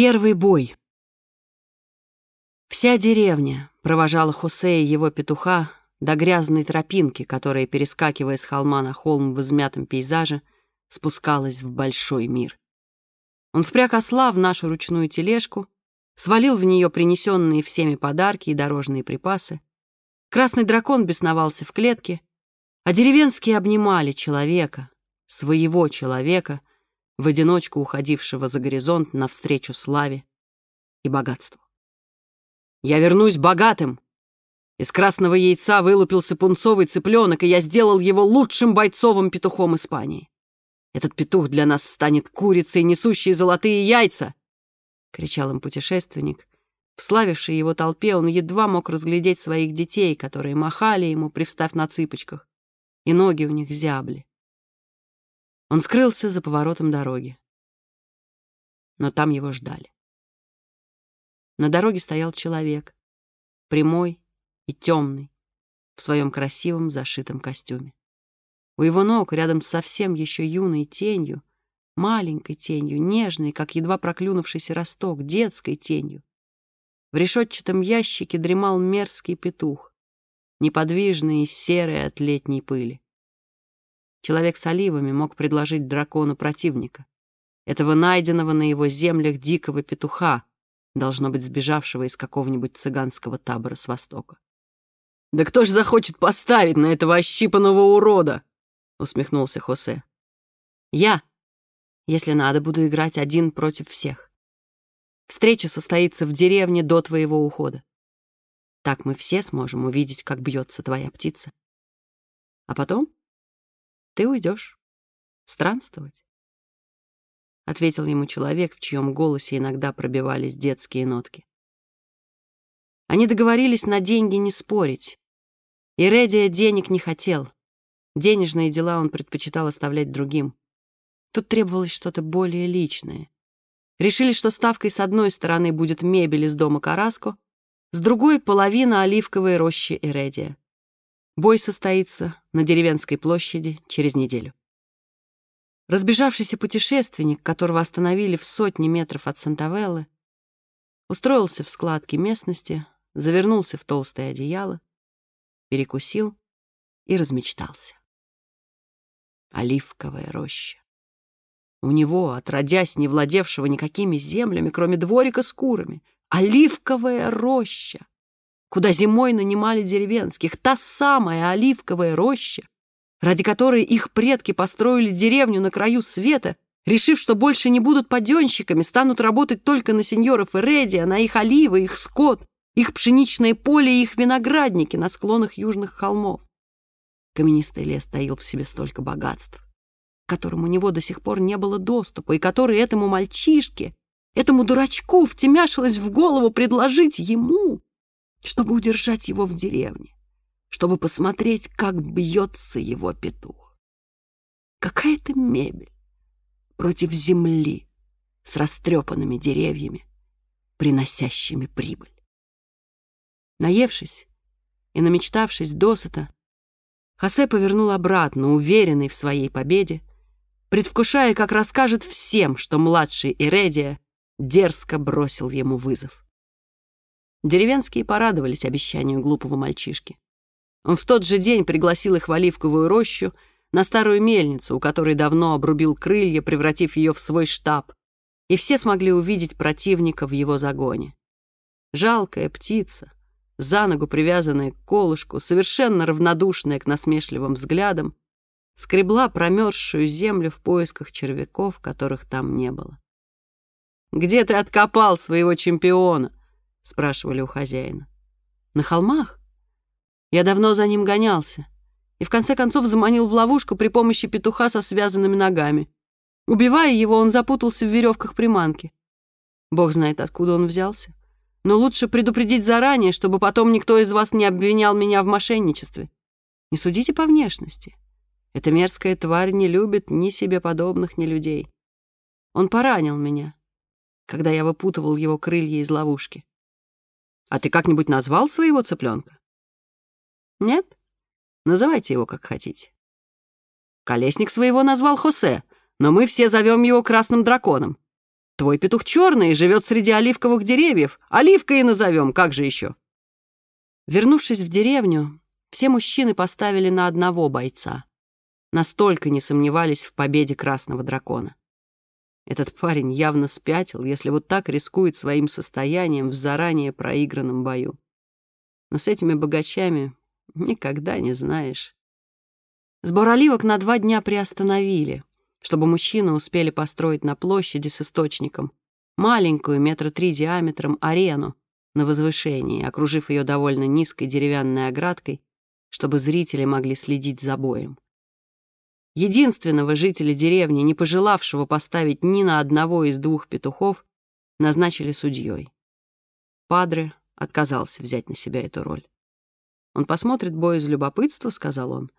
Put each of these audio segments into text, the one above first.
Первый бой. Вся деревня провожала Хосе и его петуха до грязной тропинки, которая, перескакивая с холма на холм в измятом пейзаже, спускалась в большой мир. Он впряг осла в нашу ручную тележку, свалил в нее принесенные всеми подарки и дорожные припасы. Красный дракон бесновался в клетке, а деревенские обнимали человека, своего человека, в одиночку уходившего за горизонт навстречу славе и богатству. «Я вернусь богатым!» Из красного яйца вылупился пунцовый цыпленок, и я сделал его лучшим бойцовым петухом Испании. Этот петух для нас станет курицей, несущей золотые яйца!» — кричал им путешественник. В славившей его толпе он едва мог разглядеть своих детей, которые махали ему, привстав на цыпочках, и ноги у них зябли. Он скрылся за поворотом дороги. Но там его ждали. На дороге стоял человек, прямой и темный, в своем красивом зашитом костюме. У его ног, рядом с совсем еще юной тенью, маленькой тенью, нежной, как едва проклюнувшийся росток, детской тенью, в решетчатом ящике дремал мерзкий петух, неподвижный и серый от летней пыли. Человек с оливами мог предложить дракону противника. Этого найденного на его землях дикого петуха, должно быть сбежавшего из какого-нибудь цыганского табора с востока. «Да кто ж захочет поставить на этого ощипанного урода?» — усмехнулся Хосе. «Я, если надо, буду играть один против всех. Встреча состоится в деревне до твоего ухода. Так мы все сможем увидеть, как бьется твоя птица. А потом ты уйдешь странствовать. Ответил ему человек, в чьем голосе иногда пробивались детские нотки. Они договорились на деньги не спорить. И Редия денег не хотел. Денежные дела он предпочитал оставлять другим. Тут требовалось что-то более личное. Решили, что ставкой с одной стороны будет мебель из дома Караско, с другой — половина оливковой рощи Эредия. Бой состоится на деревенской площади через неделю. Разбежавшийся путешественник, которого остановили в сотне метров от Сантавеллы, устроился в складке местности, завернулся в толстое одеяло, перекусил и размечтался. Оливковая роща. У него, отродясь не владевшего никакими землями, кроме дворика с курами, оливковая роща куда зимой нанимали деревенских, та самая оливковая роща, ради которой их предки построили деревню на краю света, решив, что больше не будут паденщиками, станут работать только на сеньоров Эредия, на их оливы, их скот, их пшеничное поле и их виноградники на склонах южных холмов. Каменистый лес таил в себе столько богатств, к которым у него до сих пор не было доступа, и который этому мальчишке, этому дурачку втемяшилось в голову предложить ему, чтобы удержать его в деревне, чтобы посмотреть, как бьется его петух. Какая-то мебель против земли с растрепанными деревьями, приносящими прибыль. Наевшись и намечтавшись досыта, Хосе повернул обратно, уверенный в своей победе, предвкушая, как расскажет всем, что младший Эредия дерзко бросил ему вызов. Деревенские порадовались обещанию глупого мальчишки. Он в тот же день пригласил их в оливковую рощу на старую мельницу, у которой давно обрубил крылья, превратив ее в свой штаб, и все смогли увидеть противника в его загоне. Жалкая птица, за ногу привязанная к колышку, совершенно равнодушная к насмешливым взглядам, скребла промерзшую землю в поисках червяков, которых там не было. «Где ты откопал своего чемпиона?» Спрашивали у хозяина. На холмах? Я давно за ним гонялся и в конце концов заманил в ловушку при помощи петуха со связанными ногами. Убивая его, он запутался в веревках приманки. Бог знает, откуда он взялся. Но лучше предупредить заранее, чтобы потом никто из вас не обвинял меня в мошенничестве. Не судите по внешности. Эта мерзкая тварь не любит ни себе подобных, ни людей. Он поранил меня, когда я выпутывал его крылья из ловушки. А ты как-нибудь назвал своего цыпленка? Нет? Называйте его как хотите. Колесник своего назвал Хосе, но мы все зовем его Красным Драконом. Твой петух черный живет среди оливковых деревьев. Оливкой и назовем, как же еще?» Вернувшись в деревню, все мужчины поставили на одного бойца. Настолько не сомневались в победе красного дракона. Этот парень явно спятил, если вот так рискует своим состоянием в заранее проигранном бою. Но с этими богачами никогда не знаешь. Сбор оливок на два дня приостановили, чтобы мужчины успели построить на площади с источником маленькую, метра три диаметром, арену на возвышении, окружив ее довольно низкой деревянной оградкой, чтобы зрители могли следить за боем. Единственного жителя деревни, не пожелавшего поставить ни на одного из двух петухов, назначили судьей. Падре отказался взять на себя эту роль. «Он посмотрит бой из любопытства», — сказал он,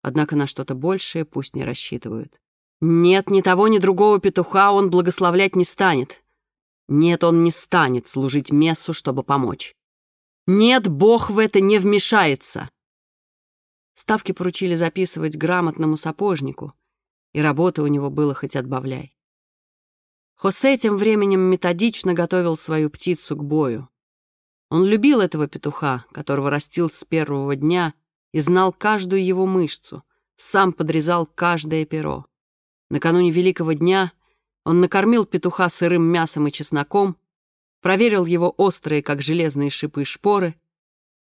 «однако на что-то большее пусть не рассчитывают». «Нет, ни того, ни другого петуха он благословлять не станет. Нет, он не станет служить мессу, чтобы помочь. Нет, Бог в это не вмешается. Ставки поручили записывать грамотному сапожнику, и работы у него было хоть отбавляй. Хосе тем временем методично готовил свою птицу к бою. Он любил этого петуха, которого растил с первого дня и знал каждую его мышцу, сам подрезал каждое перо. Накануне Великого дня он накормил петуха сырым мясом и чесноком, проверил его острые, как железные шипы, шпоры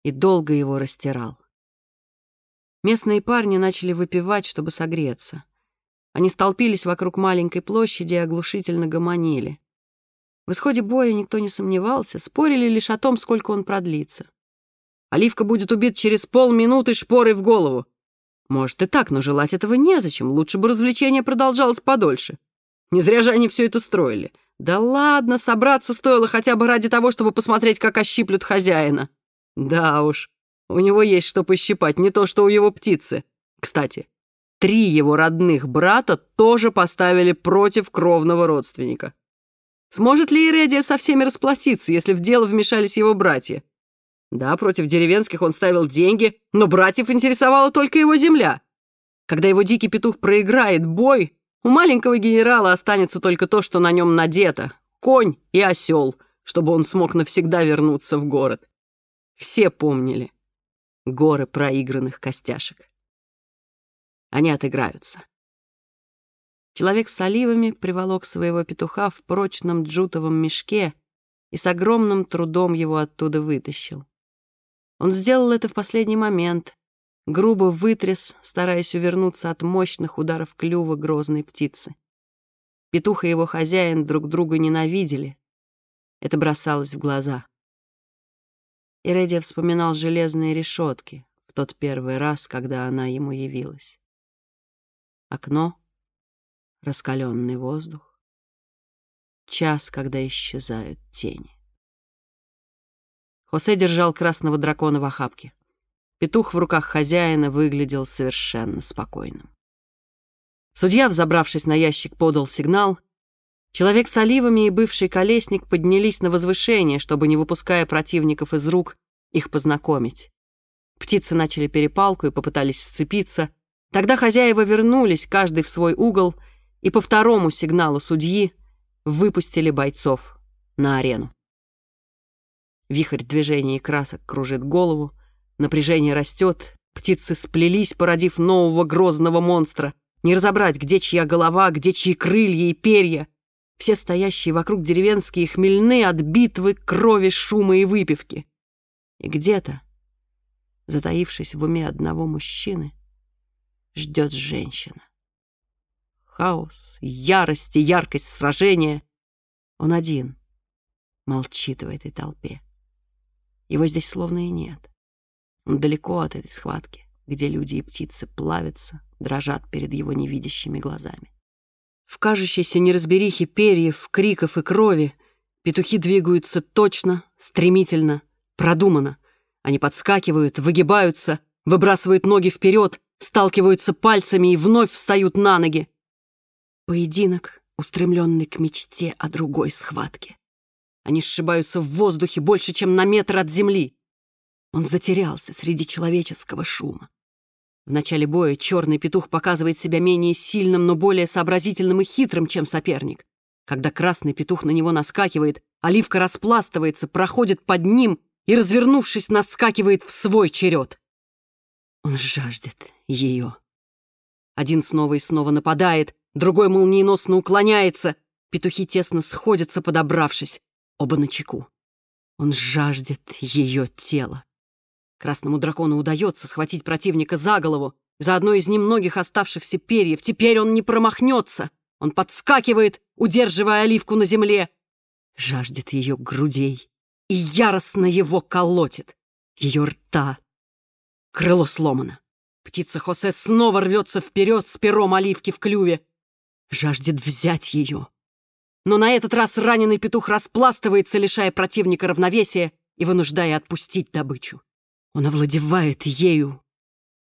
и долго его растирал. Местные парни начали выпивать, чтобы согреться. Они столпились вокруг маленькой площади и оглушительно гомонили. В исходе боя никто не сомневался, спорили лишь о том, сколько он продлится. Оливка будет убит через полминуты шпорой в голову. Может и так, но желать этого незачем. Лучше бы развлечение продолжалось подольше. Не зря же они все это строили. Да ладно, собраться стоило хотя бы ради того, чтобы посмотреть, как ощиплют хозяина. Да уж, у него есть что пощипать, не то что у его птицы. Кстати, три его родных брата тоже поставили против кровного родственника. Сможет ли Иредия со всеми расплатиться, если в дело вмешались его братья? Да, против деревенских он ставил деньги, но братьев интересовала только его земля. Когда его дикий петух проиграет бой, у маленького генерала останется только то, что на нем надето — конь и осел, чтобы он смог навсегда вернуться в город. Все помнили, горы проигранных костяшек. Они отыграются. Человек с оливами приволок своего петуха в прочном джутовом мешке и с огромным трудом его оттуда вытащил. Он сделал это в последний момент, грубо вытряс, стараясь увернуться от мощных ударов клюва грозной птицы. Петух и его хозяин друг друга ненавидели. Это бросалось в глаза. И Редия вспоминал железные решетки в тот первый раз, когда она ему явилась. Окно, раскаленный воздух, час, когда исчезают тени. Хосе держал красного дракона в охапке. Петух в руках хозяина выглядел совершенно спокойным. Судья, взобравшись на ящик, подал сигнал. Человек с оливами и бывший колесник поднялись на возвышение, чтобы, не выпуская противников из рук, их познакомить. Птицы начали перепалку и попытались сцепиться. Тогда хозяева вернулись, каждый в свой угол, и по второму сигналу судьи выпустили бойцов на арену. Вихрь движений и красок кружит голову, напряжение растет, птицы сплелись, породив нового грозного монстра. Не разобрать, где чья голова, где чьи крылья и перья. Все стоящие вокруг деревенские хмельны от битвы, крови, шума и выпивки. И где-то, затаившись в уме одного мужчины, ждет женщина. Хаос, ярость и яркость сражения. Он один, молчит в этой толпе. Его здесь словно и нет. Он далеко от этой схватки, где люди и птицы плавятся, дрожат перед его невидящими глазами. В кажущейся неразберихе перьев, криков и крови петухи двигаются точно, стремительно, продуманно. Они подскакивают, выгибаются, выбрасывают ноги вперед, сталкиваются пальцами и вновь встают на ноги. Поединок, устремленный к мечте о другой схватке. Они сшибаются в воздухе больше, чем на метр от земли. Он затерялся среди человеческого шума. В начале боя черный петух показывает себя менее сильным, но более сообразительным и хитрым, чем соперник. Когда красный петух на него наскакивает, оливка распластывается, проходит под ним и, развернувшись, наскакивает в свой черед. Он жаждет ее. Один снова и снова нападает, другой молниеносно уклоняется. Петухи тесно сходятся, подобравшись, оба на чеку. Он жаждет ее тела. Красному дракону удается схватить противника за голову, за одно из немногих оставшихся перьев. Теперь он не промахнется. Он подскакивает, удерживая оливку на земле. Жаждет ее грудей и яростно его колотит. Ее рта. Крыло сломано. Птица Хосе снова рвется вперед с пером оливки в клюве. Жаждет взять ее. Но на этот раз раненый петух распластывается, лишая противника равновесия и вынуждая отпустить добычу. Он овладевает ею,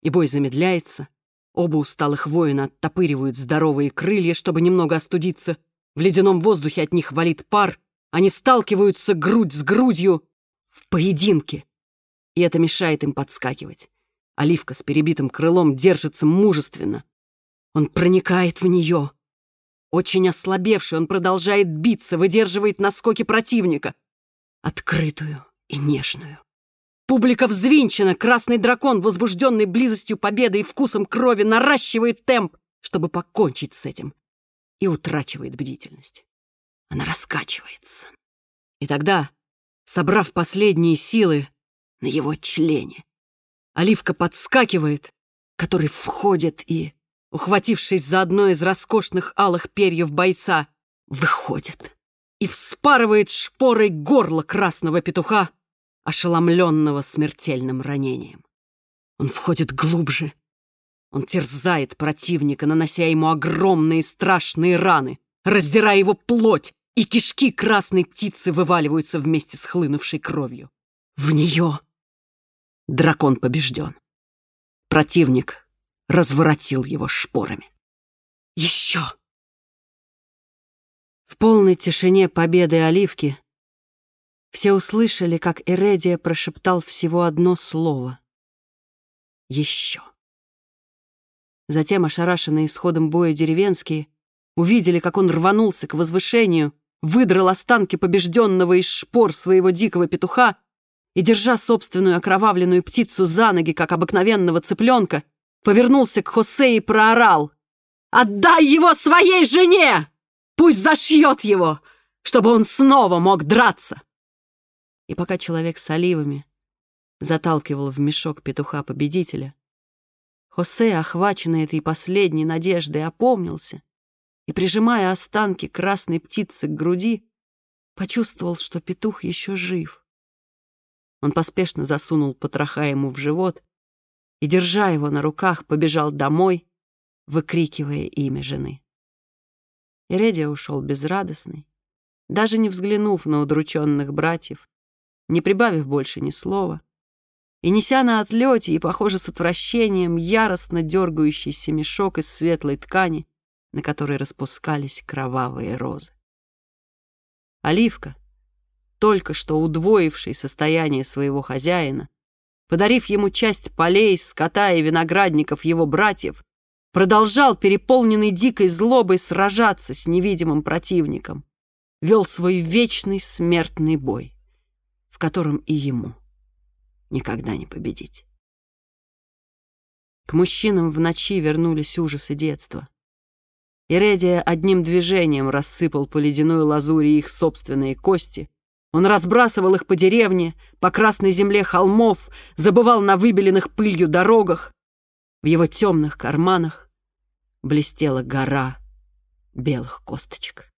и бой замедляется. Оба усталых воина оттопыривают здоровые крылья, чтобы немного остудиться. В ледяном воздухе от них валит пар. Они сталкиваются грудь с грудью в поединке. И это мешает им подскакивать. Оливка с перебитым крылом держится мужественно. Он проникает в нее. Очень ослабевший, он продолжает биться, выдерживает наскоки противника. Открытую и нежную. Публика взвинчена, красный дракон, возбужденный близостью победы и вкусом крови, наращивает темп, чтобы покончить с этим, и утрачивает бдительность. Она раскачивается. И тогда, собрав последние силы на его члене, оливка подскакивает, который входит и, ухватившись за одно из роскошных алых перьев бойца, выходит и вспарывает шпорой горло красного петуха, ошеломленного смертельным ранением. Он входит глубже. Он терзает противника, нанося ему огромные страшные раны, раздирая его плоть, и кишки красной птицы вываливаются вместе с хлынувшей кровью. В нее дракон побежден. Противник разворотил его шпорами. Еще! В полной тишине победы Оливки все услышали, как Эредия прошептал всего одно слово. «Еще». Затем, ошарашенные исходом боя деревенские, увидели, как он рванулся к возвышению, выдрал останки побежденного из шпор своего дикого петуха и, держа собственную окровавленную птицу за ноги, как обыкновенного цыпленка, повернулся к Хосе и проорал. «Отдай его своей жене! Пусть зашьет его, чтобы он снова мог драться!» И пока человек с оливами заталкивал в мешок петуха-победителя, Хосе, охваченный этой последней надеждой, опомнился и, прижимая останки красной птицы к груди, почувствовал, что петух еще жив. Он поспешно засунул потроха ему в живот и, держа его на руках, побежал домой, выкрикивая имя жены. Иредия ушел безрадостный, даже не взглянув на удрученных братьев, не прибавив больше ни слова, и неся на отлете и, похоже, с отвращением, яростно дергающийся мешок из светлой ткани, на которой распускались кровавые розы. Оливка, только что удвоивший состояние своего хозяина, подарив ему часть полей, скота и виноградников его братьев, продолжал, переполненный дикой злобой, сражаться с невидимым противником, вел свой вечный смертный бой в котором и ему никогда не победить. К мужчинам в ночи вернулись ужасы детства. Иредия одним движением рассыпал по ледяной лазури их собственные кости. Он разбрасывал их по деревне, по красной земле холмов, забывал на выбеленных пылью дорогах. В его темных карманах блестела гора белых косточек.